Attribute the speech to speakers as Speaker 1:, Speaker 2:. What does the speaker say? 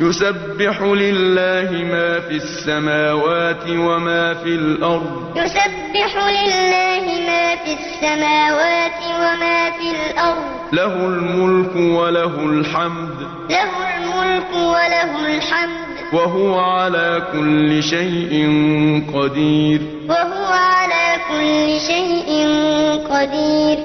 Speaker 1: يُسَبِّحُ لِلَّهِ مَا فِي السَّمَاوَاتِ وَمَا فِي الْأَرْضِ ۖ.
Speaker 2: يُسَبِّحُ لِلَّهِ مَا فِي السَّمَاوَاتِ وَمَا فِي الْأَرْضِ ۖ.
Speaker 1: لَهُ الْمُلْكُ وَلَهُ الْحَمْدُ ۖ.
Speaker 2: لَهُ الْمُلْكُ وَلَهُ الْحَمْدُ ۖ.
Speaker 1: وَهُوَ عَلَىٰ كُلِّ شَيْءٍ قَدِيرٌ.
Speaker 2: وَهُوَ عَلَىٰ كُلِّ شَيْءٍ قَدِيرٌ.